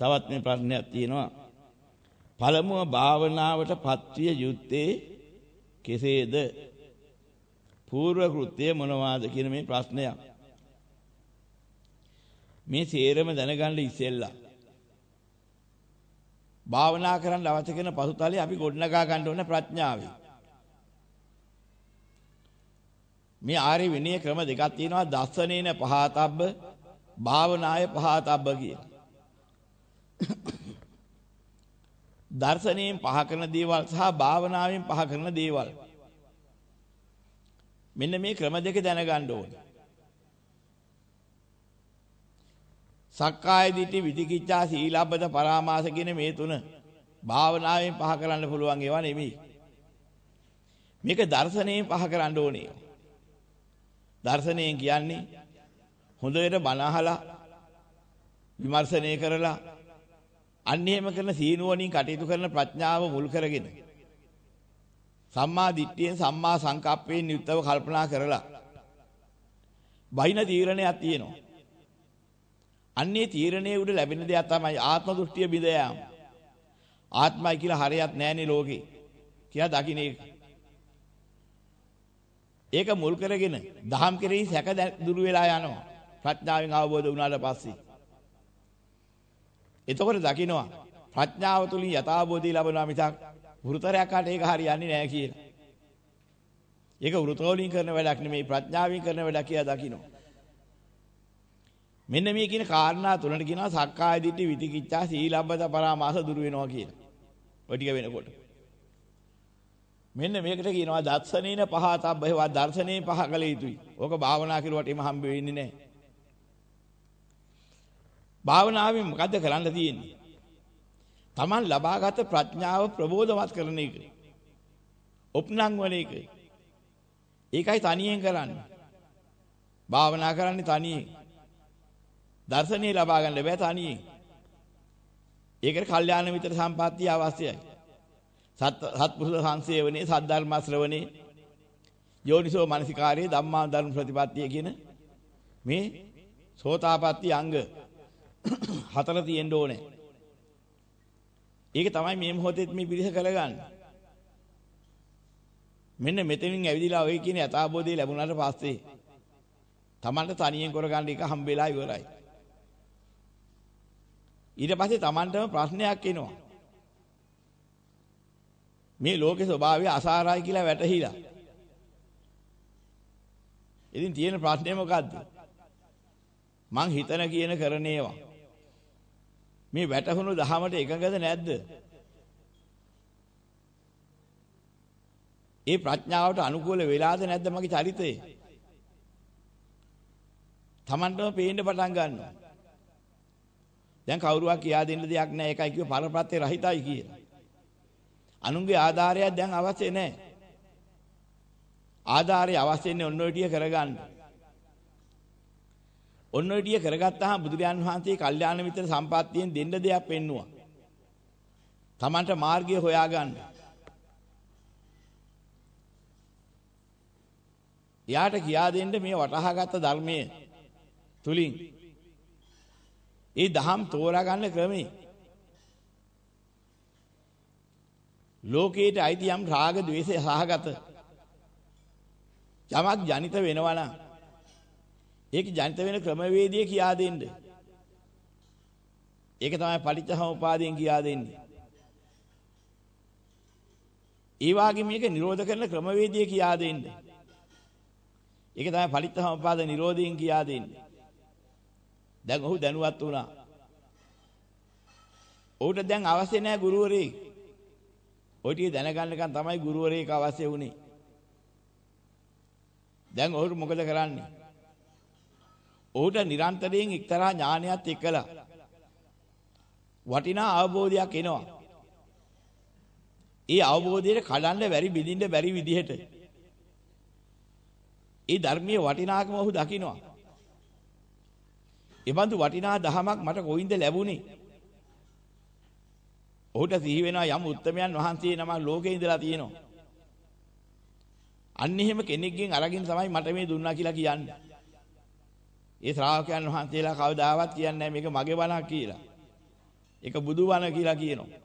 තවත් මේ ප්‍රශ්නයක් තියෙනවා. පළමුව භාවනාවට පත්විය යුත්තේ කෙසේද? పూర్ව කෘත්‍ය මොනවාද කියන මේ ප්‍රශ්නයක්. මේ සේරම දැනගන්න ඉස්සෙල්ලා භාවනා කරන්න අවශ්‍ය කරන පසුතලයේ අපි ගොඩනගා ගන්න ඕන ප්‍රඥාවයි. මේ ආර්ය විනය ක්‍රම දෙකක් තියෙනවා දස්සනේන පහතබ්බ භාවනාය පහතබ්බ කියලා. දර්ශනයෙන් පහ කරන දේවල් සහ භාවනාවෙන් පහ කරන දේවල්. මෙන්න මේ ක්‍රම දෙක දැනගන්න ඕනේ. සක්කාය දිට්ඨි විචිකිච්ඡා සීලබ්බත පරාමාස කියන මේ තුන භාවනාවෙන් පහ කරන්න පුළුවන් ඒවා නෙමෙයි. මේක දර්ශනයෙන් පහ කරන්න ඕනේ. දර්ශනයෙන් කියන්නේ හොඳට බණ අහලා විමර්ශනය කරලා අන්න එහෙම කරන සීනුවණින් කටයුතු කරන ප්‍රඥාව මුල් කරගෙන සම්මා දිට්ඨියෙන් සම්මා සංකප්පයෙන් යුක්තව කල්පනා කරලා බහින තීරණයක් තියෙනවා. අන්නේ තීරණයේ උඩ ලැබෙන දෙයක් තමයි ආත්ම දෘෂ්ටිය බිඳ යාම. ආත්මයි කියලා හරයක් නැහැනේ ලෝකේ. කියලා දකින්න ඒක. ඒක මුල් කරගෙන දහම් කෙරෙහි සැක දුරු වෙලා යනවා. ප්‍රඥාවෙන් අවබෝධ වුණාට පස්සේ. එතකොට දකින්නවා ප්‍රඥාව තුලින් යථාබෝධය ලැබෙනවා මිසක් වෘතරයක් අට ඒක හරියන්නේ නැහැ කියලා. ඒක වෘතෝලින් කරන වැඩක් නෙමෙයි ප්‍රඥාවෙන් කරන වැඩක් කියලා දකින්නවා. මෙන්න මේ කියන කාරණා තුනට කියනවා සක්කාය දිට්ඨි විතිකිච්ඡා සීලබ්බත පරාමාස දුරු වෙනවා කියලා. ඔය ටික වෙනකොට. මෙන්න මේකට කියනවා දර්ශනේන පහතබ්බ ඒවා දර්ශනේ පහ කළ යුතුයි. ඕක භාවනා කරුවට එම හම්බ වෙන්නේ නැහැ. භාවනාවෙන් මොකද්ද කරන්න තියෙන්නේ? Taman ලබාගත් ප්‍රඥාව ප්‍රබෝධවත් කරන එක. උපනං වල එක. ඒකයි තනියෙන් කරන්නේ. භාවනා කරන්නේ තනියෙන්. දර්ශනීය ලබා ගන්න බෑ තනියෙන්. ඒකට කල්යාණ මිත්‍ර සම්පත්තිය අවශ්‍යයි. සත් සත්පුරුෂ සංසේවනේ සද්ධර්ම ශ්‍රවණේ යෝනිසෝ මනසිකාරයේ ධම්මා ධර්ම ප්‍රතිපත්තිය කියන මේ සෝතාපට්ටි අංග හතර තියෙන්න ඕනේ. ඒක තමයි මේ මොහොතේත් මේ පිරිස කරගන්නේ. මෙන්න මෙතනින් ඇවිදලා ඔය කියන යථාබෝධය ලැබුණාට පස්සේ Tamanට තනියෙන් කරගන්න එක හම්බෙලා ඉවරයි. ඊට පස්සේ Tamanටම ප්‍රශ්නයක් එනවා. මේ ලෝකේ ස්වභාවය අසාරයි කියලා වැටහිලා. ඉතින් තියෙන ප්‍රශ්නේ මොකද්ද? මං හිතන කියන කරන ඒවා. මේ වැටහුණු දහමට එකඟද නැද්ද? ඒ ප්‍රඥාවට අනුකූල වෙලාද නැද්ද මගේ චරිතය? Tamanටම පේන්න පටන් ගන්නවා. දැන් කවුරුවක් කියා දෙන්න දෙයක් නැහැ ඒකයි කිව්ව පරප්‍රත්‍ය රහිතයි කියලා. අනුන්ගේ ආධාරයක් දැන් අවශ්‍ය නැහැ. ආධාරය අවශ්‍ය ඉන්නේ ඔන්න ඔය ටික කරගන්න. ඔන්න ඔය ටික කරගත්තාම බුදුරජාන් වහන්සේ කල්යාණ මිත්‍ර සම්පත්තියෙන් දෙන්න දෙයක් පෙන්නවා. Tamanට මාර්ගය හොයාගන්න. එයාට කියා දෙන්න මේ වටහාගත් ධර්මයේ තුලින් ඒ දහම් තෝරා ගන්න ක්‍රමේ ලෝකයට අයිති යම් රාග ద్వේෂ සහගත යමක් ජනිත වෙනවා නම් ඒක ජනිත වෙන ක්‍රමවේදය කියා දෙන්න. ඒක තමයි පටිච්චසමුපාදයෙන් කියා දෙන්නේ. ඒ වගේ මේක නිරෝධ කරන ක්‍රමවේදය කියා දෙන්න. ඒක තමයි පටිච්චසමුපාද නිරෝධයෙන් කියා දෙන්නේ. දැන් ඔහු දැනුවත් වුණා. ඔහුට දැන් අවශ්‍ය නැහැ ගුරුවරයෙක්. ඔය ටික දැනගන්නකන් තමයි ගුරුවරයෙක් අවශ්‍ය වුනේ. දැන් ඔහුට මොකද කරන්නේ? ඔහුට නිරන්තරයෙන් එක්තරා ඥානයක් එක්කලා වටිනා අවබෝධයක් එනවා. ඒ අවබෝධයට කඩන්න බැරි බිඳින්න බැරි විදිහට ඒ ධර්මයේ වටිනාකම ඔහු දකිනවා. එබඳු වටිනා දහමක් මට කොයින්ද ලැබුණේ? ඔහුට සිහි වෙනවා යම් උත්තමයන් වහන්සේ නමක් ලෝකේ ඉඳලා තියෙනවා. අන්න එහෙම කෙනෙක්ගෙන් අරගෙන තමයි මට මේ දුන්නා කියලා කියන්නේ. ඒ ශ්‍රාවකයන් වහන්සේලා කවදාවත් කියන්නේ මේක මගේ බණක් කියලා. ඒක බුදුවන කියලා කියනවා.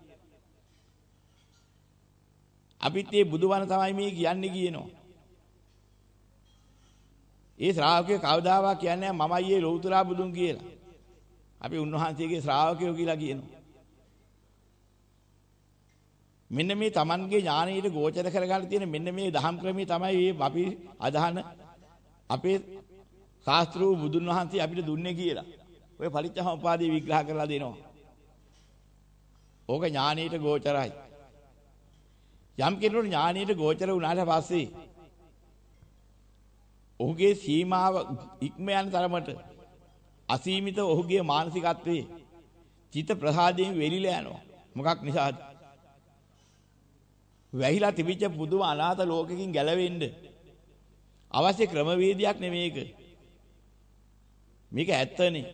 අපිත් මේ බුදුවන තමයි මේ කියන්නේ කියනවා. ඒ ශ්‍රාවකයෝ කවදාවත් කියන්නේ මමයි ඒ ලෞතුරා බුදුන් කියලා. අපි උන්වහන්සේගේ ශ්‍රාවකයෝ කියලා කියනවා. මෙන්න මේ Tamanගේ ඥානීයට ගෝචර කරගන්න තියෙන මෙන්න මේ දහම් ක්‍රමයේ තමයි මේ අපි අදහන අපේ ශාස්ත්‍රූ බුදුන් වහන්සේ අපිට දුන්නේ කියලා. ඔය පරිච්ඡමපාදී විග්‍රහ කරලා දෙනවා. ඕක ඥානීයට ගෝචරයි. යම් කෙනෙකුට ඥානීයට ගෝචර වුණාට පස්සේ ඔහුගේ සීමාව ඉක්ම යන තරමට අසීමිත ඔහුගේ මානසිකත්වයේ චිත්ත ප්‍රසාදයෙන් වෙලිලා යනවා. මොකක් නිසාද? වැහිලා තිබිච්ච පුදුම අනාථ ලෝකකින් ගැලවෙන්න අවශ්‍ය ක්‍රමවේදයක් නෙමේක. මේක ඇත්තනේ.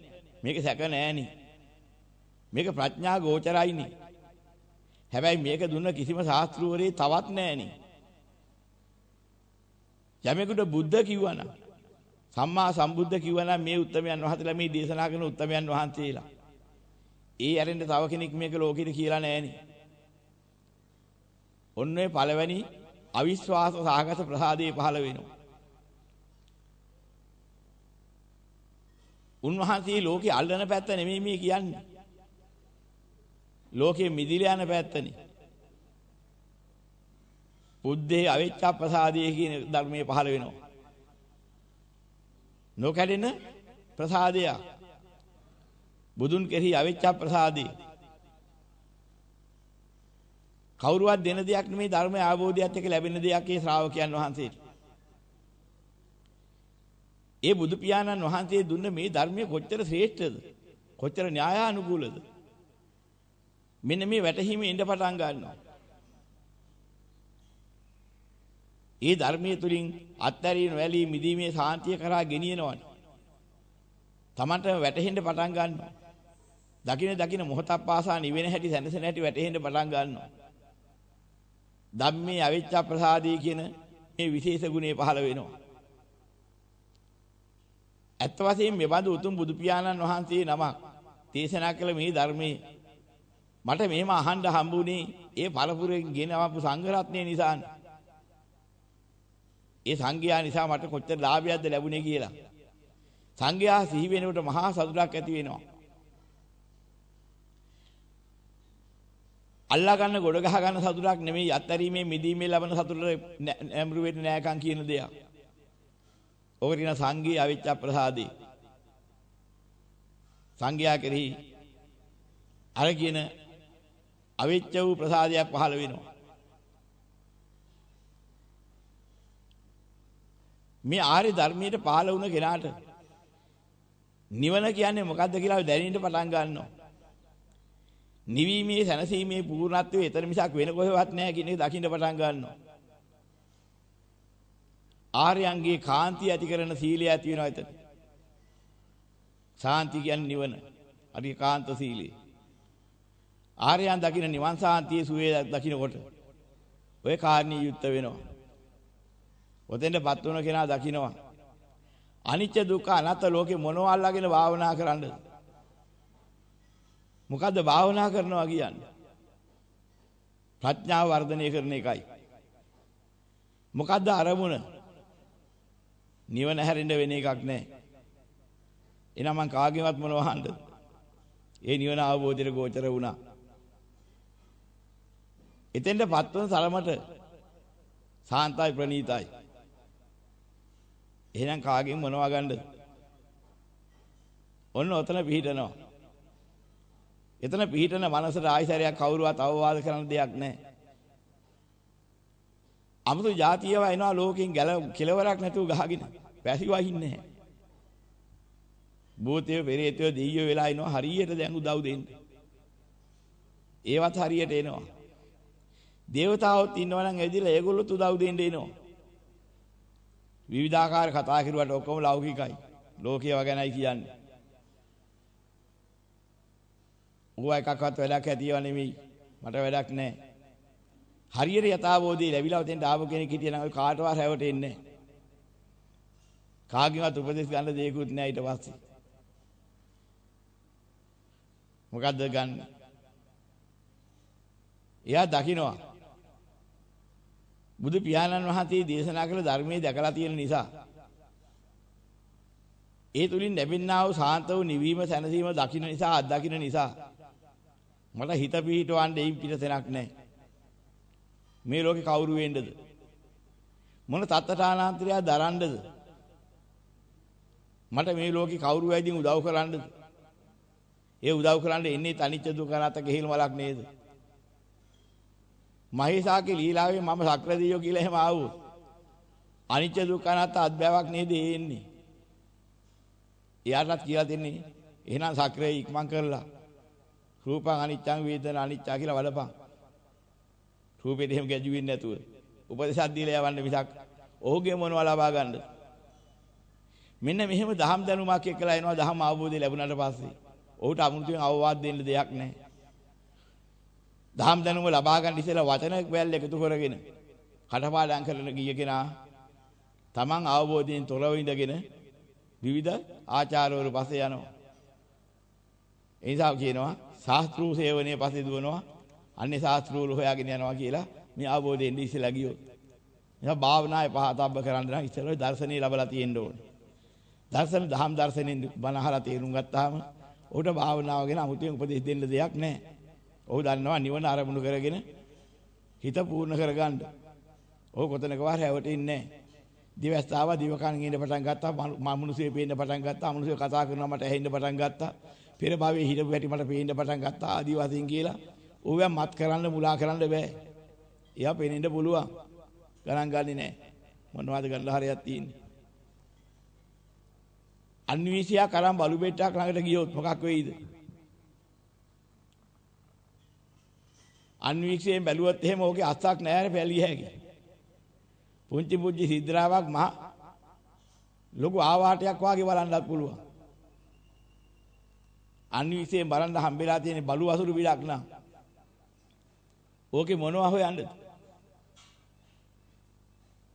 මේක සැක නෑනේ. මේක ප්‍රඥා ගෝචරයිනේ. හැබැයි මේක දුන්න කිසිම ශාස්ත්‍රවරේ තවත් නෑනේ. යමෙකුට බුද්ධ කිව්වනම් සම්මා සම්බුද්ධ කිව්වනම් මේ උත්තමයන් වහන්සේලා මේ දේශනා කරන උත්තමයන් වහන්සේලා. ඒ ඇරෙන්න තව කෙනෙක් මේක ලෝකෙට කියලා නෑනේ. ඔන්න ඔය පළවෙනි අවිශ්වාස සහගත ප්‍රසාදේ පහළ වෙනවා. උන්වහන්සේ ලෝකේ අල්ලන පැත්ත නෙමෙයි මේ කියන්නේ. ලෝකේ මිදිලා යන පැත්තනේ. බුද්ධේ අවිච්ඡ ප්‍රසාදයේ කියන ධර්මයේ පහළ වෙනවා. නොකඩෙන ප්‍රසාදය. බුදුන් කෙරෙහි අවිච්ඡ ප්‍රසාදී කවුරුවත් දෙන දෙයක් නෙමේ ධර්මය අවබෝධයත් එක්ක ලැබෙන දෙයක් ඒ ශ්‍රාවකයන් වහන්සේට. ඒ බුදු පියාණන් වහන්සේ දුන්න මේ ධර්මයේ කොච්චර ශ්‍රේෂ්ඨද? කොච්චර න්‍යායානුකූලද? මෙන්න මේ වැටහීම ඉඳ පටන් ගන්නවා. ඒ ධර්මයේ තුලින් අත්හැරීම වැළී මිදීමේ සාන්තිය කරා ගෙනියනවනේ. Tamanට වැටහෙන්න පටන් ගන්නවා. දකින දකින මොහොතක් පාසා නිවෙන හැටි සැනසෙන හැටි වැටහෙන්න පටන් ගන්නවා. ධම්මේ අවිච්ඡ ප්‍රසාදී කියන මේ විශේෂ ගුණේ පහළ වෙනවා. ඇත්ත වශයෙන්ම මෙබඳු උතුම් බුදු පියාණන් වහන්සේ නමක් දේශනා කළ මේ ධර්මයේ මට මෙහෙම අහන්න හම්බුනේ ඒ පළපුරෙන් ගෙනවපු සංඝ රත්නය නිසානේ. ඒ සංඝයා නිසා මට කොච්චර ලාභයක්ද ලැබුණේ කියලා. සංඝයා සිහි වෙනකොට මහා සතුටක් ඇති වෙනවා. අල්ලා ගන්න ගොඩ ගහ ගන්න සතුටක් නෙමෙයි අත්හැරීමේ මිදීමේ ලබන සතුට ඇඹරු වෙන්නේ නෑකම් කියන දෙයක්. ඔක කියන සංඝී අවිච්ඡ ප්‍රසාදී. සංඝයා කෙරෙහි අර කියන අවිච්ඡ වූ ප්‍රසාදයක් පහළ වෙනවා. මේ ආර්ය ධර්මයේ පහළ වුණ කෙනාට නිවන කියන්නේ මොකද්ද කියලා දැනෙන්න පටන් ගන්නවා. නිවීමේ සැනසීමේ පූර්ණත්වයේ ඊතර මිසක් වෙන කොහෙවත් නැහැ කියන එක දකින්න පටන් ගන්නවා. ආර්යයන්ගේ කාන්තිය ඇති කරන සීලය ඇති වෙනවා එතන. සාන්ති කියන්නේ නිවන. අරි කාන්ත සීලය. ආර්යයන් දකින්න නිවන් සාන්තියේ සුවේ දකින්නකොට ඔය කාරණී යුක්ත වෙනවා. ඔතෙන්ටපත් වුණ කෙනා දකින්නවා. අනිච්ච දුක්ඛ අනාත්ම ලෝකේ මොනවා අල්ලාගෙන භාවනා කරන්නද? මොකද්ද භාවනා කරනවා කියන්නේ? ප්‍රඥාව වර්ධනය කරන එකයි. මොකද්ද අරමුණ? නිවන හැරෙන්න වෙන එකක් නැහැ. එහෙනම් මං කාගෙවත් මොනව අහන්නද? ඒ නිවන අවබෝධයට ගෝචර වුණා. එතෙන්ටපත් වන තරමට සාන්තයි ප්‍රණීතයි. එහෙනම් කාගෙන් මොනවා ගන්නද? ඔන්න ඔතන පිහිටනවා. එතන පිහිටන මනසට ආයිසරයක් කවුරුවත් අවවාද කරන දෙයක් නැහැ. අමුතු જાතියව එනවා ලෝකෙන් ගැල කෙලවරක් නැතුව ගහගෙන. පැසිවහින්නේ නැහැ. භූතය පෙරේතය දෙයියෝ වෙලා එනවා හරියට දැන් උදව් දෙන්න. ඒවත් හරියට එනවා. දේවතාවොත් ඉන්නවා නම් ඇවිදලා ඒගොල්ලොත් උදව් දෙන්න එනවා. විවිධාකාර කතා කරුවට ඔක්කොම ලෞකිකයි. ලෝකේව ගැනයි කියන්නේ. ඌවා එකක්වත් වැඩක් ඇතිව නෙමෙයි. මට වැඩක් නැහැ. හරියට යථාබෝධය ලැබිලා උතෙන්ට ආව කෙනෙක් හිටියනම් ඔය කාටවත් හැවට එන්නේ නැහැ. කාගෙවත් උපදෙස් ගන්න දෙයක්වත් නැහැ ඊට පස්සේ. මොකද්ද ගන්න? එයා දකිනවා. බුදු පියාණන් වහන්සේ දේශනා කළ ධර්මයේ දැකලා තියෙන නිසා ඒ තුලින් ලැබෙනා වූ සාන්ත වූ නිවීම සැනසීම දකින්න නිසා අත්දකින්න නිසා මට හිත පිහිටවන්න එයින් පිටතනක් නැහැ. මේ ලෝකේ කවුරු වෙන්නද? මොන තත්තඨානාන්තරය දරන්නද? මට මේ ලෝකේ කවුරු වෙයිදින් උදව් කරන්නද? ඒ උදව් කරන්න එන්නේ තනිච්ච දුක නැත ගෙහිල් මලක් නේද? මහේසාගේ ලීලාවේ මම සක්‍රදීයෝ කියලා එහෙම ආවොත් අනිච්ච දුක්ඛ නැත අත්බෑවක් නේද එන්නේ? එයාටත් කියලා දෙන්නේ එහෙනම් සක්‍රේ ඉක්මන් කරලා රූපං අනිච්චං වේදන අනිච්චා කියලා වලපන්. රූපෙට එහෙම ගැජුවෙන්නේ නැතුව උපදේශයක් දීලා යවන්න මිසක් ඔහුගේ මොනවා ලබා ගන්නද? මෙන්න මෙහෙම දහම් දැනුමක් එක්කලා එනවා දහම් අවබෝධය ලැබුණාට පස්සේ. ඔහුට අමුතුවෙන් අවවාද දෙන්න දෙයක් නැහැ. දහම් දැනුම ලබා ගන්න ඉස්සෙල්ලා වචන වැල් එකතු කරගෙන කටපාඩම් කරන ගිය කෙනා තමන් අවබෝධයෙන් තොරව ඉඳගෙන විවිධ ආචාරවල පස්සේ යනවා. ඒ නිසා කියනවා ශාස්ත්‍රූ සේවනයේ පස්සේ දුවනවා. අන්නේ ශාස්ත්‍රූල හොයාගෙන යනවා කියලා මේ අවබෝධයෙන් ඉස්සෙල්ලා ගියොත්. එයා භාවනාවේ පහතබ්බ කරන්න නම් ඉස්සෙල්ලා දර්ශනේ ලැබලා තියෙන්න ඕනේ. දර්ශන දහම් දර්ශනෙන් බණ අහලා තේරුම් ගත්තාම ඔහුට භාවනාව ගැන 아무තෙන් උපදෙස් දෙන්න දෙයක් නැහැ. ඔහු දන්නවා නිවන අරමුණු කරගෙන හිත පූර්ණ කරගන්න. ඔහු කොතනකවත් හැවටෙන්නේ නැහැ. දිවස්තාව දිවකන් ඉන්න පටන් ගත්තා මනුස්සයෙ පේන්න පටන් ගත්තා මනුස්සයෙ කතා කරනවා මට ඇහෙන්න පටන් ගත්තා පෙර භවයේ හිටපු හැටි මට පේන්න පටන් ගත්තා ආදි වශයෙන් කියලා ඌව මත් කරන්න මුලා කරන්න බෑ. එයා පේනින්න පුළුවන්. ගණන් ගන්නේ නැහැ මොනවද ගන්න හරියක් තියෙන්නේ? අන්වීසියා කරන් බලු බෙට්ටක් ළඟට ගියොත් මොකක් වෙයිද? අන්වීක්ෂයෙන් බැලුවොත් එහෙම ඕකේ අස්සක් නැහැ පැලිය හැකියි පුංචි පුංචි සිද්දරාවක් මහ ලොකු ආවාටයක් වාගේ බලන්නත් පුළුවන්. අන්විසයෙන් බලන්න හම්බෙලා තියෙන බලු වසුරු විලක් නම් ඕකේ මොනවා හොයන්නද?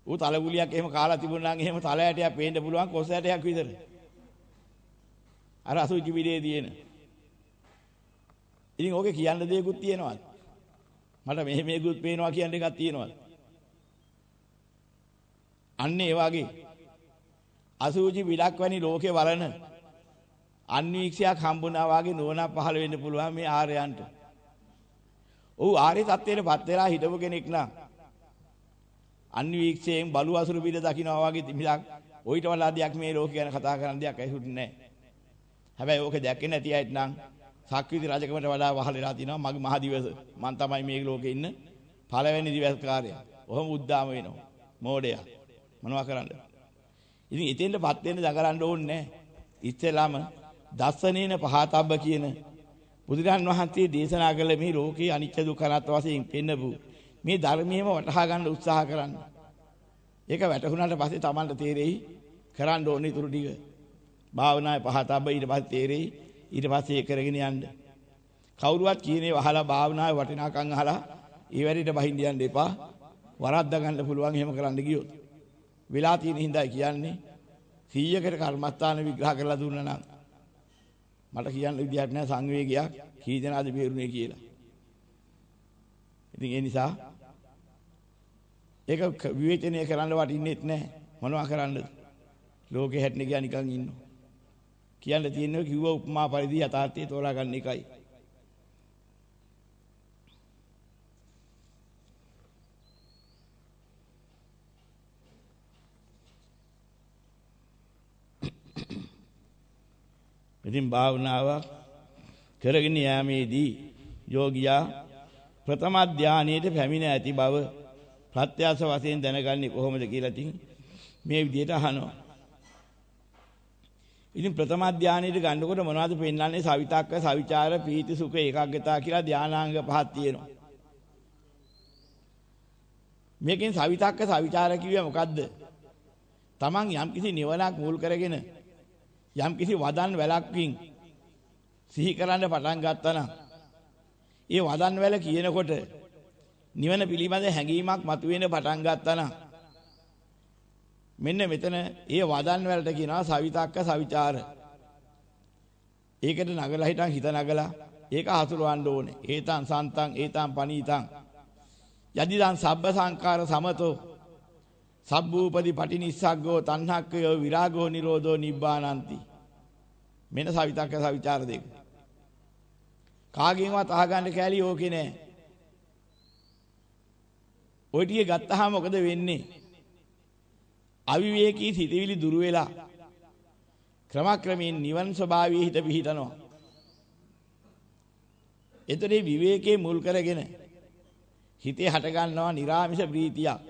ඌ තලගුලියක් එහෙම කාලා තිබුණා නම් එහෙම තල ඇටයක් පේන්න පුළුවන් කොස් ඇටයක් විතර. අර අසුචි විදේ තියෙන. ඉතින් ඕකේ කියන්න දෙයක්ත් තියෙනවද? මට මෙහෙ මේකුත් පේනවා කියන එකක් තියෙනවද? අන්න ඒ වගේ අසූචි විලක් වැනි ලෝකේ වරණ අන්වීක්ෂයක් හම්බුණා වගේ නුවණක් පහළ වෙන්න පුළුවන් මේ ආර්යයන්ට. ඔව් ආර්ය தත්ත්වයටපත් වෙලා හිටපු කෙනෙක් නම් අන්වීක්ෂයෙන් බලු අසුරු පිළ දකින්නවා වගේ මිලක් ඔయిత වලා දෙයක් මේ ලෝකේ ගැන කතා කරන දෙයක් ඇසුරුන්නේ නැහැ. හැබැයි ඕක දැක්කේ නැති අයත් නම් සක්විති රජකමට වඩා වහලලා තිනවා මගේ මහ දිවස මං තමයි මේ ලෝකේ ඉන්න පළවෙනි දිවස්කාරයා. ඔහොම උද්දාම වෙනවා. මෝඩයා. මොනවා කරන්නද? ඉතින් එතෙන්ටපත් වෙන්න දඟලන්න ඕනේ නැහැ. ඉස්සෙල්ලාම දස්සනේන පහතබ්බ කියන බුදුරන් වහන්සේ දේශනා කළ මේ ලෝකේ අනිත්‍ය දුක්ඛ අනාත්ම වශයෙන් පෙන්නපු මේ ධර්මයේම වටහා ගන්න උත්සාහ කරන්න. ඒක වැටහුණාට පස්සේ Tamanට තේරෙයි කරන්න ඕනේ ඊටු ටික. භාවනාවේ පහතබ්බ ඊට පස්සේ තේරෙයි ඊට පස්සේ ඒක කරගෙන යන්න. කවුරුවත් කියන්නේ වහලා භාවනාවේ වටිනාකම් අහලා ඒ වැඩේට බහින්න යන්න එපා. වරද්දා ගන්න පුළුවන් එහෙම කරන්න ගියොත්. වෙලා තියෙන හින්දායි කියන්නේ 100කට කර්මස්ථාන විග්‍රහ කරලා දුන්නා නම් මට කියන්න විදියක් නැහැ සංවේගයක් කී දෙනාද බේරුනේ කියලා. ඉතින් ඒ නිසා ඒක විවේචනය කරන්න වටින්නේත් නැහැ. මොනවා කරන්නද? ලෝකේ හැටනේ ගියා නිකන් ඉන්නවා. කියන්න තියෙන්නේ කිව්ව උපමා පරිදි යථාර්ථය තෝරා ගන්න එකයි. ඉතින් භාවනාවක් කරගෙන යාමේදී යෝගියා ප්‍රථම ධානයේට පැමිණ ඇති බව ප්‍රත්‍යාස වශයෙන් දැනගන්නේ කොහොමද කියලා ඉතින් මේ විදිහට අහනවා. ඉතින් ප්‍රථම ධානයේට ගන්නකොට මොනවද පෙන්වන්නේ සවිතක්ක සවිචාර පීති සුඛ ඒකාග්‍රතාව කියලා ධානාංග පහක් තියෙනවා. මේකෙන් සවිතක්ක සවිචාර කිව්වේ මොකද්ද? Taman යම් කිසි නිවනක් මුල් කරගෙන යම් කිසි වදන් වැලක්කින් සිහි කරන්න පටන් ගත්තා නම් ඒ වදන් වැල කියනකොට නිවන පිළිබඳ හැඟීමක් මතුවෙන්න පටන් ගත්තා නම් මෙන්න මෙතන ඒ වදන් වලට කියනවා සවිතක්ක සවිචාර. ඒකට නගලා හිටන් හිත නගලා ඒක හසුරවන්න ඕනේ. ඒතං සන්තං ඒතං පනීතං. යදිදං සබ්බ සංකාර සමතෝ සබ්බූපදි පටි නිස්සග්ගෝ තණ්හක්කයෝ විරාගෝ නිරෝධෝ නිබ්බානಂತಿ මෙන්න සවිතක්ක සවිචාර දෙක. කාගෙන්වත් අහගන්න කැලිය ඕකේ නෑ. ඔය ටික ගත්තාම මොකද වෙන්නේ? අවිවේකී සිතවිලි දුර වෙලා ක්‍රමක්‍රමයෙන් නිවන් ස්වභාවයේ හිත පිහිටනවා. එතකොට විවේකයේ මුල් කරගෙන හිතේ හට ගන්නවා निराமிෂ ප්‍රීතියක්.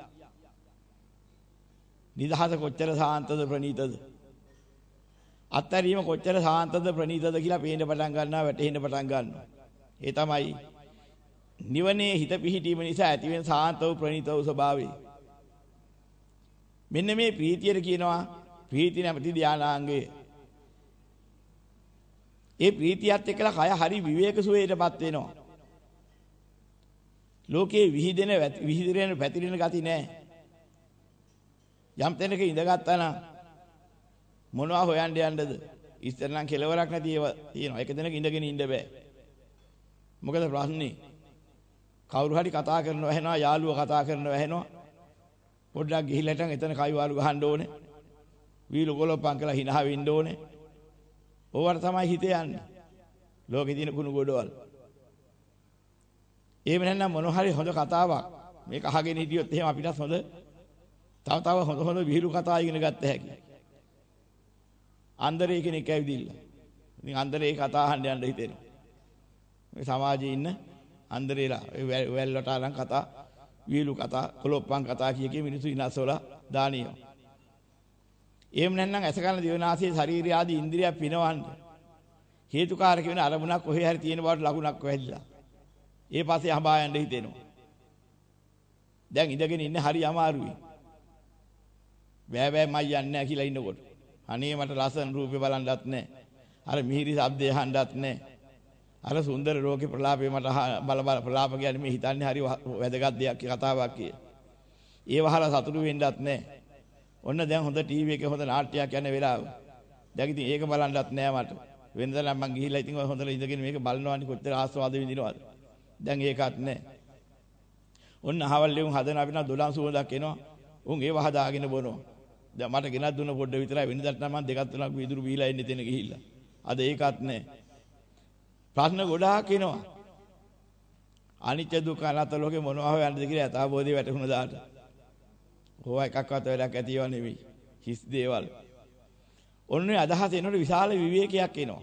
නිදහස කොච්චර සාන්තද ප්‍රණීතද? අත්තරීම කොච්චර සාන්තද ප්‍රණීතද කියලා පේන්න පටන් ගන්නවා වැටෙන්න පටන් ගන්නවා. ඒ තමයි නිවනේ හිත පිහිටීම නිසා ඇතිවෙන සාන්ත වූ ප්‍රණීත වූ ස්වභාවය. මෙන්න මේ ප්‍රීතියට කියනවා ප්‍රීති නැමැති ධානාංගය. ඒ ප්‍රීතියත් එක්කලා කය හරි විවේක සුවයටපත් වෙනවා. ලෝකේ විහිදෙන විහිදිරෙන පැතිරෙන ගති නැහැ. යම් තැනක ඉඳගත්තා නම් මොනවා හොයන්න යන්නද? ඉස්සර නම් කෙලවරක් නැති ඒවා තියෙනවා. එක තැනක ඉඳගෙන ඉන්න බෑ. මොකද ප්‍රශ්නේ? කවුරු හරි කතා කරනවා ඇහෙනවා යාළුවා කතා කරනවා ඇහෙනවා. පොඩ්ඩක් ගිහිල්ලා හිටන් එතන කයිවාරු ගහන්න ඕනේ. වීලු ගොලපන් කියලා hina වෙන්න ඕනේ. ඕවට තමයි හිතේ යන්නේ. ලෝකේ තියෙන කුණු ගොඩවල්. එහෙම නැත්නම් මොන හරි හොඳ කතාවක් මේක අහගෙන හිටියොත් එහෙම අපිටත් හොඳ තව තව හොඳ හොඳ විහිළු කතා ඉගෙන ගත්ත හැකි. අන්දරේ කෙනෙක් ඇවිදින්න. ඉතින් අන්දරේ කතා අහන්න යන්න හිතෙනවා. මේ සමාජයේ ඉන්න අන්දරේලා වැල්ලට අරන් කතා විහිළු කතා කොලොප්පන් කතා කිය කී මිනිස්සු ඉනස්සවල දානියෝ. එහෙම නැත්නම් ඇස කන දිවනාසය ශරීරය ආදී ඉන්ද්‍රිය පිනවන්න. හේතුකාරක වෙන අරමුණක් කොහේ හරි තියෙන බවට ලකුණක් වෙහැදිලා. ඒ පස්සේ හඹා යන්න හිතෙනවා. දැන් ඉඳගෙන ඉන්නේ හරි අමාරුයි. බෑ බෑ මයි යන්නේ නැහැ කියලා ඉන්නකොට. අනේ මට ලස්සන රූපේ බලන්නත් නැහැ. අර මිහිරි ශබ්දය අහන්නත් නැහැ. අර සුන්දර රෝගේ ප්‍රලාපේ මට බල බල ප්‍රලාප කියන්නේ මේ හිතන්නේ හරි වැදගත් දෙයක් කතාවක් කියලා. ඒ වහලා සතුටු වෙන්නත් නැහැ. ඔන්න දැන් හොඳ ටීවී එකේ හොඳ නාට්‍යයක් යන වෙලාව. දැන් ඉතින් ඒක බලන්නත් නැහැ මට. වෙනදා නම් මං ගිහිල්ලා ඉතින් ඔය හොඳට ඉඳගෙන මේක බලනවානේ කොච්චර ආස්වාද විඳිනවද. දැන් ඒකත් නැහැ. ඔන්න අහවල් ලෙවුන් හදන අපිට දොළන් සුවඳක් එනවා. උන් ඒව හදාගෙන බොනවා. දැන් මට ගෙනත් දුන්න පොඩ්ඩ විතරයි වෙනදාට නම් මම දෙකක් තුනක් වීදුරු බීලා ඉන්නේ තැන ගිහිල්ලා. අද ඒකත් නැහැ. ප්‍රශ්න ගොඩාක් එනවා. අනිත්‍ය දුක්ඛ අනාත්ම ලෝකේ මොනවා හොයන්නද කියලා යථාබෝධය වැටහුණ දාට. ඕවා එකක්වත් වැඩක් ඇතිව නෙවෙයි. හිස් දේවල්. ඔන්නේ අදහස එනකොට විශාල විවේකයක් එනවා.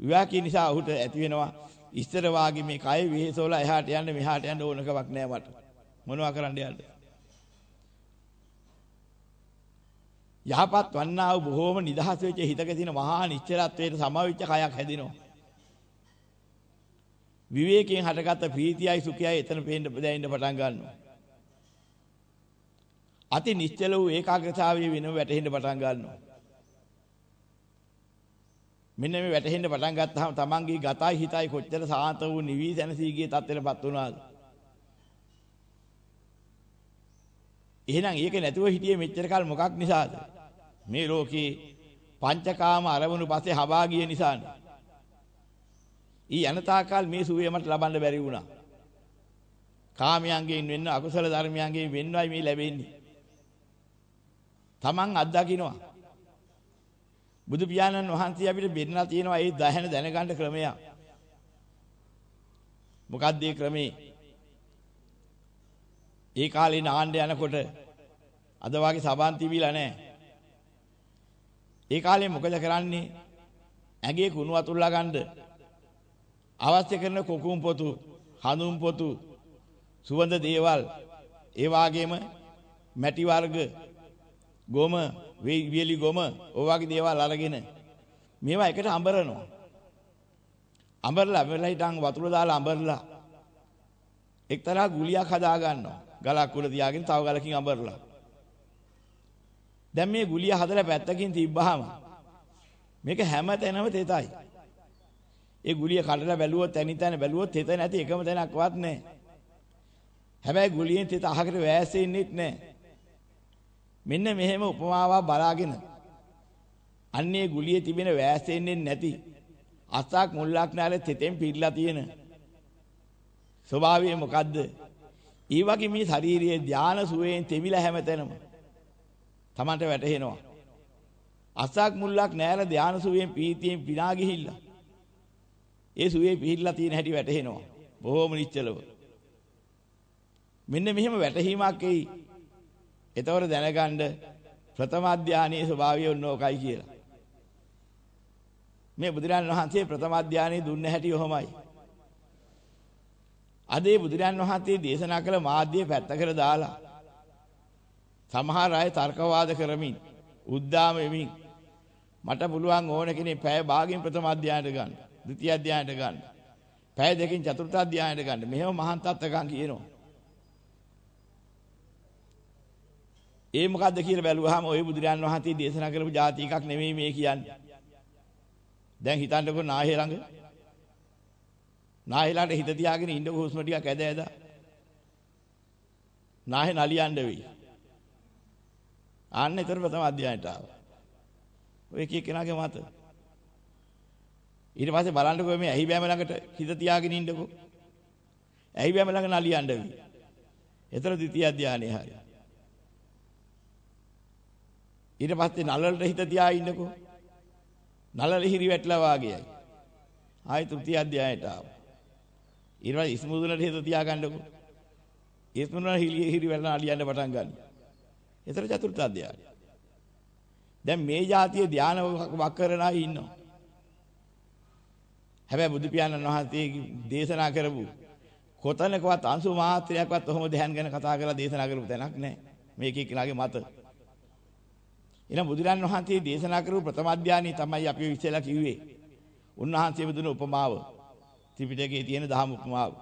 විවාකී නිසා ඔහුට ඇති වෙනවා ඉස්තර වාගේ මේ කය විහෙසෝලා එහාට යන්න මෙහාට යන්න ඕනකමක් නෑ මට. මොනවා කරන්න යන්නද? යහපත් වන්නා වූ බොහෝම නිදහස් වෙච්ච හිතක තියෙන මහා නිශ්චලත්වයට සමවෙච්ච කයක් හැදිනවා. විවේකයෙන් හටගත්ත ප්‍රීතියයි සුඛයයි එතන පේන්න දැනෙන්න පටන් ගන්නවා. අති නිශ්චල වූ ඒකාග්‍රතාවයේ වෙනම වැටෙන්න පටන් ගන්නවා. මෙන්න මේ වැටෙන්න පටන් ගත්තාම තමන්ගේ ගතයි හිතයි කොච්චර සාන්ත වූ නිවි සැනසීගේ තත්ත්වයටපත් වුණාද? එහෙනම් ඒක නැතුව හිටියේ මෙච්චර කාල මොකක් නිසාද? මේ ලෝකේ පංචකාම අරමුණු පස්සේ හබා ගිය නිසානේ. ඊ යනතාකාල් මේ සුවේ මට ලබන්න බැරි වුණා. කාමයන්ගෙන් වෙන්න අකුසල ධර්මයන්ගෙන් වෙන්නයි මේ ලැබෙන්නේ. Taman අත්දකින්නවා. බුදු පියාණන් වහන්සේ අපිට බෙන්නලා තියෙනවා ඒ දහන දැනගන්න ක්‍රමය. මොකක්ද ඒ ක්‍රමේ? ඒ කාලේ නාන්න යනකොට අද වාගේ සබන් තිබිලා නැහැ. ඒ කාලේ මොකද කරන්නේ? ඇඟේ කුණු වතුරලා ගන්න අවශ්‍ය කරන කොකුම් පොතු, හඳුන් පොතු, සුවඳ දේවල්, ඒ වාගේම මැටි වර්ග, ගොම, වියලි ගොම, ඔය වගේ දේවල් අරගෙන මේවා එකට අඹරනවා. අඹරලා වෙලා හිටන් වතුර දාලා අඹරලා එක්තරා ගුලියක් හදා ගන්නවා. ගලක් උඩ තියාගෙන තව ගලකින් අඹරලා. දැන් මේ ගුලිය හදලා පැත්තකින් තිබ්බහම මේක හැම තැනම තෙතයි. ඒ ගුලිය කඩලා බැලුවොත් තැනින් තැන බැලුවොත් තෙත නැති එකම තැනක්වත් නැහැ. හැබැයි ගුලියෙන් තෙත අහකට වෑසෙන්නෙත් නැහැ. මෙන්න මෙහෙම උපමාවක් බලාගෙන අන්නේ ගුලියේ තිබෙන වෑසෙන්නේ නැති අස්සක් මුල්ලක් නැල තෙතෙන් පිරලා තියෙන ස්වභාවය මොකද්ද? ඒ වගේ මේ ශාරීරියේ ධාන සුවයෙන් තෙවිලා හැමතැනම Tamanට වැටහෙනවා. අස්සක් මුල්ලක් නැල ධාන සුවයෙන් පීතියෙන් පිනා ගිහිල්ලා. ඒ සුවේ පිහිල්ලා තියෙන හැටි වැටහෙනවා. බොහොම නිශ්චලව. මෙන්න මෙහෙම වැටහීමක් එයි. එතවර දැනගන්න ප්‍රථම අධ්‍යානයේ ස්වභාවය ඕනෝකයි කියලා. මේ බුදුරන් වහන්සේ ප්‍රථම අධ්‍යානයේ දුන්න හැටි ඔහොමයි. අද මේ බුදුරයන් වහන්සේ දේශනා කළ මාධ්‍ය පැත්තකට දාලා සමහර අය තර්කවාද කරමින් උද්දාම වෙමින් මට පුළුවන් ඕන කෙනෙක් පැය භාගයෙන් ප්‍රථම අධ්‍යයනයට ගන්න, ද්විතිය අධ්‍යයනයට ගන්න, පැය දෙකකින් චතුර්ථ අධ්‍යයනයට ගන්න. මෙහෙම මහාන් තත්ත්වකම් කියනවා. ඒ මොකද්ද කියලා බැලුවාම ওই බුදුරයන් වහන්සේ දේශනා කරපු જાති එකක් නෙමෙයි මේ කියන්නේ. දැන් හිතන්නකෝ නාහේ ළඟ නාහෙලාට හිත තියාගෙන ඉන්නකො හුස්ම ටිකක් ඇද ඇද නාහේ නලියන්න වෙයි. ආන්න ඊතර ප්‍රථම අධ්‍යයනයට ආවා. ඔය කී කෙනාගේ මත. ඊට පස්සේ බලන්නකෝ මේ ඇහි බෑම ළඟට හිත තියාගෙන ඉන්නකො. ඇහි බෑම ළඟ නලියන්න වෙයි. ඊතර ද්විතිය අධ්‍යයනයේ හරිය. ඊට පස්සේ නලලට හිත තියා ඉන්නකෝ. නලල හිරි වැටලා වාගේයි. ආයි තෘතිය අධ්‍යයනයට ආවා. ඊට පස්සේ ඉස්මුදුනට හිත තියා ගන්නකෝ. ඉස්මුදුන හිරි හිරි වැටලා අලියන්න පටන් ගන්න. ඒතර චතුර්ථ අධ්‍යයනය. දැන් මේ જાතිය ධාන වක් කරන අය ඉන්නවා. හැබැයි බුදු පියාණන් වහන්සේ දේශනා කරපු කොතනකවත් අංශු මාත්‍රයක්වත් ඔහොම ධ්‍යාන ගැන කතා කරලා දේශනා කරපු තැනක් නැහැ. මේකේ කෙනාගේ මත. එහෙනම් බුදුරන් වහන්සේ දේශනා කරපු ප්‍රථම අධ්‍යානිය තමයි අපි ඉස්සෙල්ලා කිව්වේ. උන්වහන්සේ බුදුන උපමාව. ත්‍රිපිටකයේ තියෙන දහම උපමාව.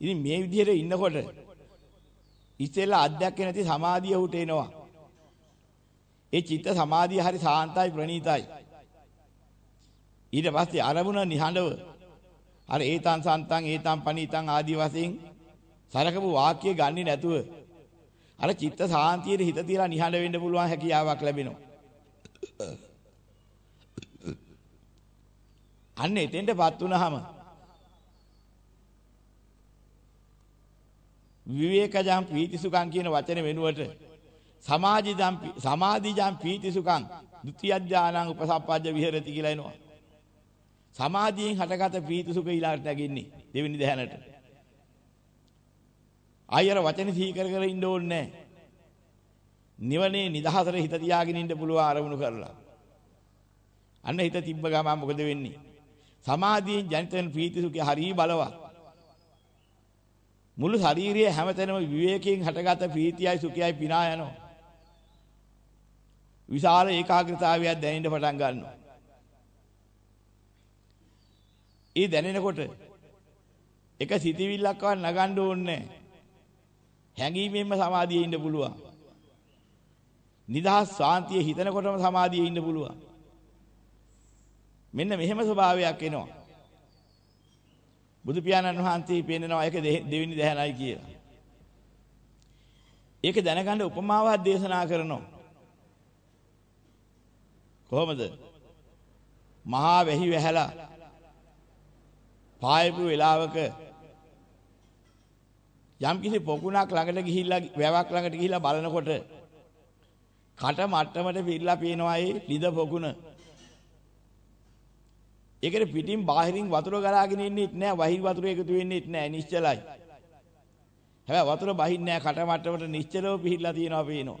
ඉතින් මේ විදිහට ඉන්නකොට ඉස්සෙල්ලා අධ්‍යක්ෂ නැති සමාධිය උට එනවා. ඒ චිත්ත සමාධිය හරි සාන්තයි ප්‍රණීතයි. ඊට පස්සේ අරමුණ නිහඬව අර ඒතං සන්තං ඒතං පනීතං ආදී වශයෙන් සරකපු වාක්‍ය ගන්නේ නැතුව අර චිත්ත සාන්තියේ හිත තියලා නිහඬ වෙන්න පුළුවන් හැකියාවක් ලැබෙනවා. අන්න එතෙන්ටපත් වුනහම විවේකජම් පීතිසුඛං කියන වචනේ වෙනුවට සමාධිජම් සමාධිජම් පීතිසුඛං ဒုတိ ය ඥානං උපසප්පජ්ජ විහෙරති කියලා එනවා. සමාධියෙන් හටගත පීතිසුඛ ඊළඟට නැගින්නේ දෙවෙනි ධ්‍යානට. ආයර වචන සිහි කර කර ඉන්න ඕනේ නිවනේ නිදහසට හිත තියාගෙන ඉන්න පුළුවන් අරමුණු කරලා. අන්න හිත තිබ්බ ගමන් මොකද වෙන්නේ? සමාධියෙන් ජනිත වෙන ප්‍රීති සුඛය හරිය බලවත්. මුළු ශරීරයේ හැමතැනම විවේකයෙන් හටගත ප්‍රීතියයි සුඛයයි පිනා යනවා. විශාල ඒකාග්‍රතාවයක් දැනෙන්න පටන් ගන්නවා. ඒ දැනෙනකොට එක සිතිවිල්ලක්වත් නගන්න ඕනේ නැහැ. හැඟීමෙන්ම සමාධියේ ඉන්න පුළුවන්. නිදහස් ශාන්තිය හිතනකොටම සමාධියේ ඉන්න පුළුවන්. මෙන්න මෙහෙම ස්වභාවයක් එනවා. බුදු පියාණන් වහන්සේ පෙන්නනවා ඒක දෙවෙනි දහනයි කියලා. ඒක දැනගන්න උපමාවක් දේශනා කරනවා. කොහොමද? මහා වැහි වැහැලා පායපු වෙලාවක යම් කිසි පොකුණක් ළඟට ගිහිල්ලා වැවක් ළඟට ගිහිල්ලා බලනකොට කට මට්ටමට පිරලා පේනවා ඒ ලිද පොකුණ. ඒකට පිටින් බාහිරින් වතුර ගලාගෙන ඉන්නෙත් නෑ වහිර වතුර එකතු වෙන්නෙත් නෑ නිශ්චලයි. හැබැයි වතුර බහින්නේ නෑ කට මට්ටමට නිශ්චලව පිහිල්ලා තියෙනවා පේනවා.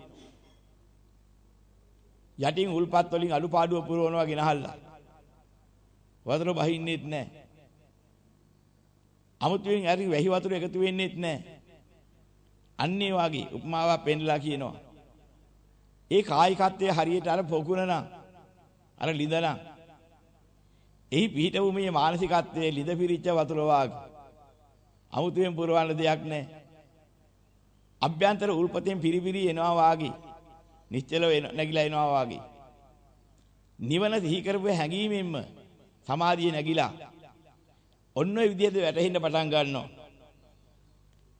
යටින් උල්පත් වලින් අඩුපාඩුව පුරවනවා ගෙනහල්ලා. වතුර බහින්නෙත් නෑ. අමුතුවෙන් හරි වැහි වතුර එකතු වෙන්නේත් නැහැ. අන්න ඒ වගේ උපමාවක් පෙන්නලා කියනවා. ඒ කායිකත්වයේ හරියට අර පොකුණ නම් අර ලිඳ නම් එහි පිහිට වූ මේ මානසිකත්වයේ ලිද පිරිච්ච වතුර වාගේ අමුතුවෙන් පුරවන්න දෙයක් නැහැ. අභ්‍යන්තර උල්පතෙන් පිරිපිරි එනවා වාගේ නිශ්චලව නැగిලා එනවා වාගේ. නිවන සිහි කරපු හැඟීමෙන්ම සමාධිය නැగిලා ඔන්න ඔය විදිහට වැටෙන්න පටන් ගන්නවා.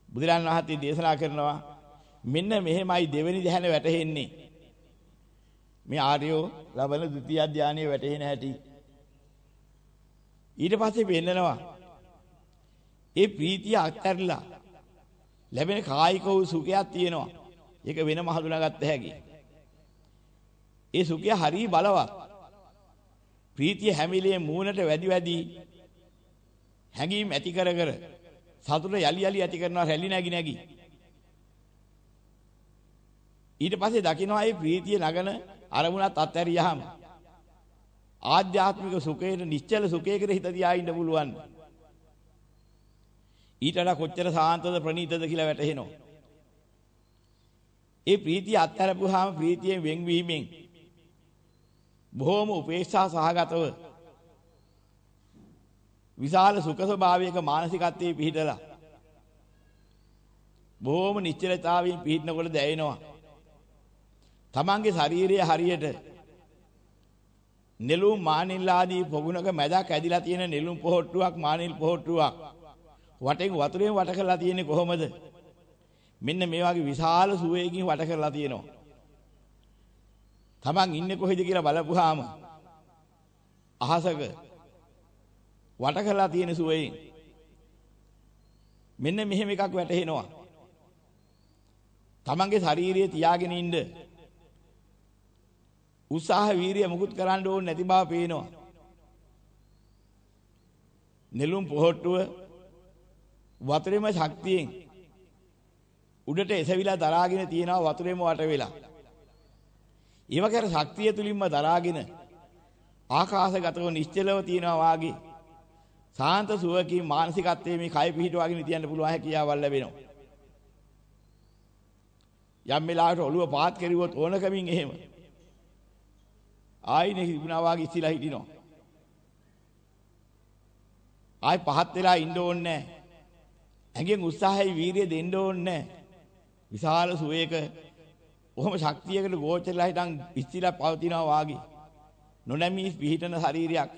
බුදුරන් වහන්සේ දේශනා කරනවා මෙන්න මෙහෙමයි දෙවෙනි ධ්‍යාන වැටෙන්නේ. මේ ආර්යෝ ලබන ද්විතිය ධ්‍යානයේ වැටෙන හැටි. ඊට පස්සේ වෙන්නනවා. ඒ ප්‍රීතිය අත්හැරලා ලැබෙන කායික වූ සුඛයක් තියෙනවා. ඒක වෙනම හඳුනාගත්ත හැකි. ඒ සුඛය හරි බලවත්. ප්‍රීතිය හැමිලේ මූණට වැඩි වැඩි හැඟීම් ඇති කර කර සතුට යලි යලි ඇති කරනවා රැලි නැගි නැගි. ඊට පස්සේ දකින්නවා මේ ප්‍රීතිය නගන අරමුණත් අත්හැරියාම ආධ්‍යාත්මික සුඛයේ නිශ්චල සුඛයකට හිත තියා ඉන්න පුළුවන්. ඊට වඩා කොච්චර සාන්තද ප්‍රණීතද කියලා වැටහෙනවා. ඒ ප්‍රීතිය අත්හැරපුවාම ප්‍රීතියෙන් වෙන්වීමෙන් බොහෝම උපේක්ෂා සහගතව විශාල සුඛ ස්වභාවයක මානසිකත්වයේ පිහිටලා බොහෝම නිශ්චලතාවයෙන් පිහිටනකොට දැනෙනවා තමන්ගේ ශරීරය හරියට නෙළුම් මානිල් ආදී පොගුණක මැදක් ඇදිලා තියෙන නෙළුම් පොහට්ටුවක් මානිල් පොහට්ටුවක්. වටෙන් වතුරෙන් වට කරලා තියෙන්නේ කොහොමද? මෙන්න මේ වගේ විශාල සුවයකින් වට කරලා තියෙනවා. තමන් ඉන්නේ කොහෙද කියලා බලපුවාම අහසක වට කරලා තියෙන සුවයෙන් මෙන්න මෙහෙම එකක් වැටහෙනවා. තමන්ගේ ශාරීරිය තියාගෙන ඉන්න. උත්සාහ වීරිය මුකුත් කරන්න ඕනේ නැති බව පේනවා. නෙළුම් පොහට්ටුව වතුරේම ශක්තියෙන් උඩට එසවිලා දරාගෙන තියෙනවා වතුරේම වට වෙලා. ඊවකර ශක්තිය තුලින්ම දරාගෙන ආකාශගතව නිශ්චලව තියෙනවා වාගේ සාන්ත සුවකින් මානසිකත්වයේ මේ කය පිහිටවාගෙන තියන්න පුළුවන් හැකියාවල් ලැබෙනවා. යම් වෙලාවකට ඔළුව පාත් කරුවොත් ඕනකමින් එහෙම ආයිනේ තිබුණා වාගේ ඉස්සිලා හිටිනවා. ආයි පහත් වෙලා ඉන්න ඕනේ ඇඟෙන් උත්සාහයි වීරිය දෙන්න ඕනේ විශාල සුවේක ඔහොම ශක්තියකට ගෝචරලා හිටන් ඉස්සිලා පවතිනවා වාගේ නොනැමී පිහිටන ශරීරයක්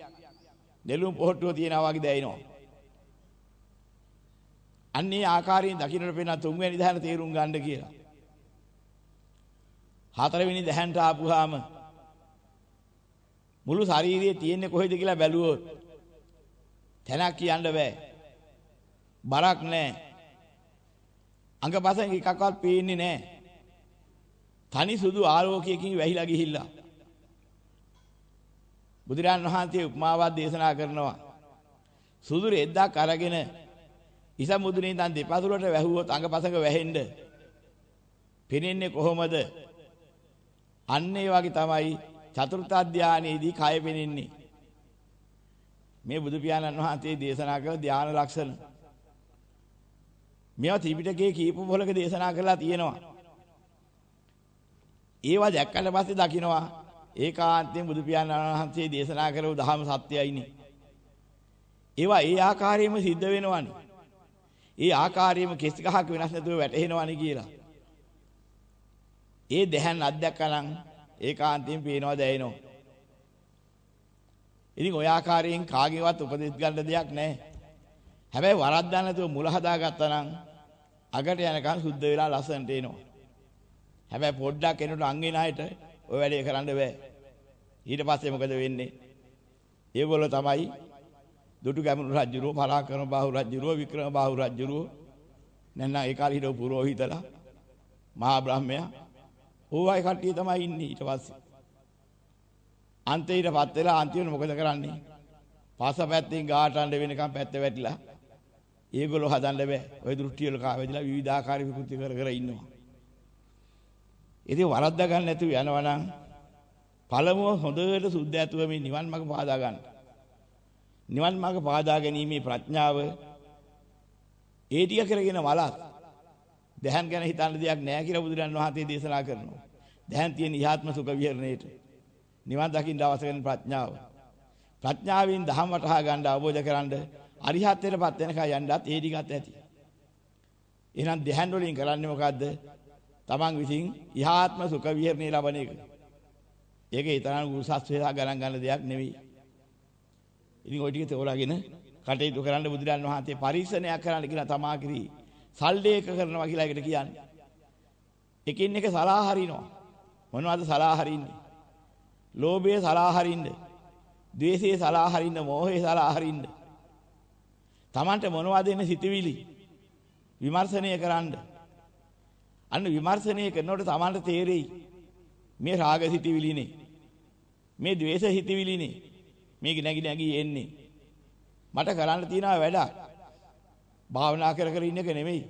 නෙළුම් පොහට්ටුව තියනවා වාගේ දැනෙනවා. අන්නේ ආකාරයෙන් දකින්නට පේන තුන්වෙනි දහන තේරුම් ගන්න කියලා. හතරවෙනි දහනට ආපුවාම මුළු ශරීරයේ තියෙන්නේ කොහෙද කියලා බැලුවොත් තැනක් කියන්න බෑ. බරක් නැහැ. අංගපසෙන් එකක්වත් පේන්නේ නැහැ. තනි සුදු ආලෝකයකින් වැහිලා ගිහිල්ලා. බුදුරන් වහන්සේ උපමාවක් දේශනා කරනවා. සුදු රෙද්දක් අරගෙන ඉස මුදුනේ ඉඳන් දෙපතුලට වැහුවොත් අංගපසක වැහෙන්න. පෙනෙන්නේ කොහොමද? අන්න ඒ වගේ තමයි චතුර්ථ ධානයේදී කය පෙනෙන්නේ. මේ බුදු පියාණන් වහන්සේ දේශනා කළ ධාන ලක්ෂණ. මේවා ත්‍රිපිටකයේ කීප පොලක දේශනා කරලා තියෙනවා. ඒවා දැක්කට පස්සේ දකින්නවා ඒකාන්තයෙන් බුදු පියාණන් වහන්සේ දේශනා කරපු ධර්ම සත්‍යයිනේ. ඒවා ඒ ආකාරයෙන්ම සිද්ධ වෙනවනේ. ඒ ආකාරයෙන්ම කෙස් ගහක් වෙනස් නැතුව වැටෙනවනේ කියලා. ඒ දැහන් අධ්‍යක්කනම් ඒකාන්තයෙන් පේනවා දැනෙනවා. ඉතින් ඔය ආකාරයෙන් කාගේවත් උපදෙස් ගන්න දෙයක් නැහැ. හැබැයි වරද්දන්න නැතුව මුල හදාගත්තා නම් අගට යනකන් සුද්ධ වෙලා ලස්සනට එනවා. හැබැයි පොඩ්ඩක් එනකොට අංගේ ණයට ඔය වැඩේ කරන්න බෑ. ඊට පස්සේ මොකද වෙන්නේ? ඒගොල්ලෝ තමයි දුටු ගැමුණු රජුරෝ පරාක්‍රම බාහු රජුරෝ වික්‍රම බාහු රජුරෝ නැත්නම් ඒ කාලේ හිටපු පුරෝහිතලා මහා බ්‍රහ්මයා ඕවයි කට්ටිය තමයි ඉන්නේ ඊට පස්සේ. අන්තිමටපත් වෙලා අන්තිමට මොකද කරන්නේ? පස පැත්තෙන් ගාටන්න වෙනකම් පැත්ත වැටිලා ඒගොල්ලෝ හදන්න බෑ. ওই දෘෂ්ටි වල කාවැදිලා විවිධාකාර විකෘති කර කර ඉන්නවා. ඉතින් වරද්දා ගන්න නැතුව යනවනම් පළමුව හොඳට සුද්ධ ඇතුව මේ නිවන් මාර්ග පාදා ගන්න. නිවන් මාර්ග පාදා ගැනීමේ ප්‍රඥාව ඒ ටික කරගෙන වලත් දැහන් ගැන හිතන්න දෙයක් නැහැ කියලා බුදුරන් වහන්සේ දේශනා කරනවා. දැහන් තියෙන ඉහාත්ම සුඛ විහරණයට. නිවන් දකින්න අවශ්‍ය වෙන ප්‍රඥාව. ප්‍රඥාවෙන් ධම් වටහා ගන්න අවබෝධ කරගන්න අරිහත්ත්වයටපත් වෙනකන් යන්නත් ඒ ටිකත් ඇති. එහෙනම් දැහන් වලින් කරන්නේ මොකද්ද? Taman විසින් ඉහාත්ම සුඛ විහරණය ලබන එක. ඒක ඒ තරම් උසස් වේලා ගණන් ගන්න දෙයක් නෙවෙයි. ඉතින් ওই ටික තෝරාගෙන කටයුතු කරන්න බුදුරන් වහන්සේ පරීක්ෂණයක් කරන්න කියලා තමා කිරී. සල්ලේක කරනවා කියලා එකට කියන්නේ. එකින් එක සලා හරිනවා. මොනවද සලා හරින්නේ? ලෝභය සලා හරින්න. ද්වේෂය සලා හරින්න, මෝහය සලා හරින්න. Tamanට මොනවද එන්නේ සිතවිලි? විමර්ශනය කරන්න. අන්න විමර්ශනය කරනකොට Tamanට තේරෙයි මේ රාග සිතවිලිනේ. මේ ද්වේෂ සිතවිලිනේ. මේක නැగి නැగి එන්නේ. මට කරන්න තියෙනවා වැඩක්. භාවනා කර කර ඉන්න එක නෙමෙයි.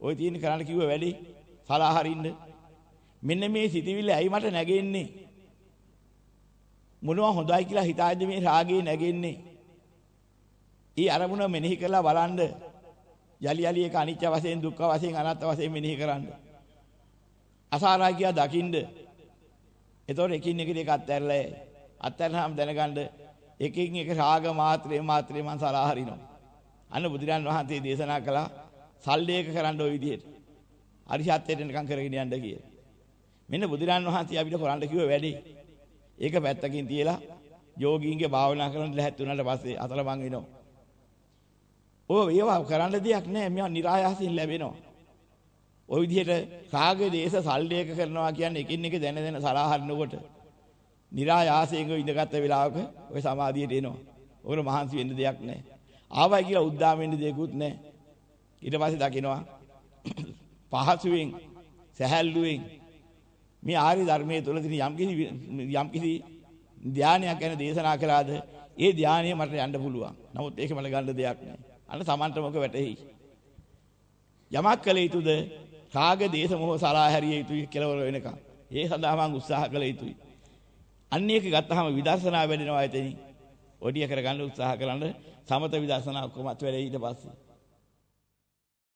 ওই තියෙන කරන්න කිව්ව වැඩේ සලා හරින්න. මෙන්න මේ සිතවිල්ල ඇයි මට නැගෙන්නේ? මොනවා හොඳයි කියලා හිතාද්දි මේ රාගේ නැගෙන්නේ. ඊ අරමුණ මෙනෙහි කරලා බලන්න. යලි යලි ඒක අනිච්ච වශයෙන් දුක්ඛ වශයෙන් අනාත්ම වශයෙන් මෙනෙහි කරන්න. අසාරයි කියලා දකින්න. එතකොට එකින් එකට ඒක අත්හැරලා අත්හැරනහම දැනගන්න එකින් එක රාග මාත්‍රේ මාත්‍රේ මං සලා හරිනවා. අන්න බුදුරන් වහන්සේ දේශනා කළා සල්ලේක කරන්න ওই විදිහට. අරිහත්ත්වයට නිකන් කරගෙන යන්න කියලා. මෙන්න බුදුරන් වහන්සේ අපිට කරන්න කිව්ව වැඩේ. ඒක පැත්තකින් තියලා යෝගීන්ගේ භාවනා කරන ලැහැත් උනාට පස්සේ අතලමන් වෙනවා. ඔය ඒවා කරන්න දෙයක් නැහැ. මේවා નિરાයාසයෙන් ලැබෙනවා. ওই විදිහට රාග දේශ සල්ලේක කරනවා කියන්නේ එකින් එක දැන දැන සලාහරනකොට નિરાයාසයෙන් ඉඳගත් වෙලාවක ওই සමාධියට එනවා. ඔකට මහන්සි වෙන්න දෙයක් නැහැ. ආවයි කියලා උද්දාම වෙන්න දෙයක්වත් නැහැ. ඊට පස්සේ දකිනවා පහසුවෙන් සැහැල්ලුවෙන් මේ ආර්ය ධර්මයේ තුල තියෙන යම් කිසි යම් කිසි ධානයක් ගැන දේශනා කළාද ඒ ධානය මට යන්න පුළුවන්. නමුත් ඒක මට ගන්න දෙයක් නැහැ. අන්න සමන්ත මොක වැටෙයි. යමක් කළ යුතුද? රාග දේශ මොහ සලා හැරිය යුතුයි කෙලවර වෙනකම්. ඒ සඳහා මම උත්සාහ කළ යුතුයි. අන්න ඒක ගත්තාම විදර්ශනා වැඩෙනවා එතනින්. ඔඩිය කරගන්න උත්සාහ කරන්න සමත විදර්ශනා ඔක්කොමත් වැඩේ ඊට පස්සේ.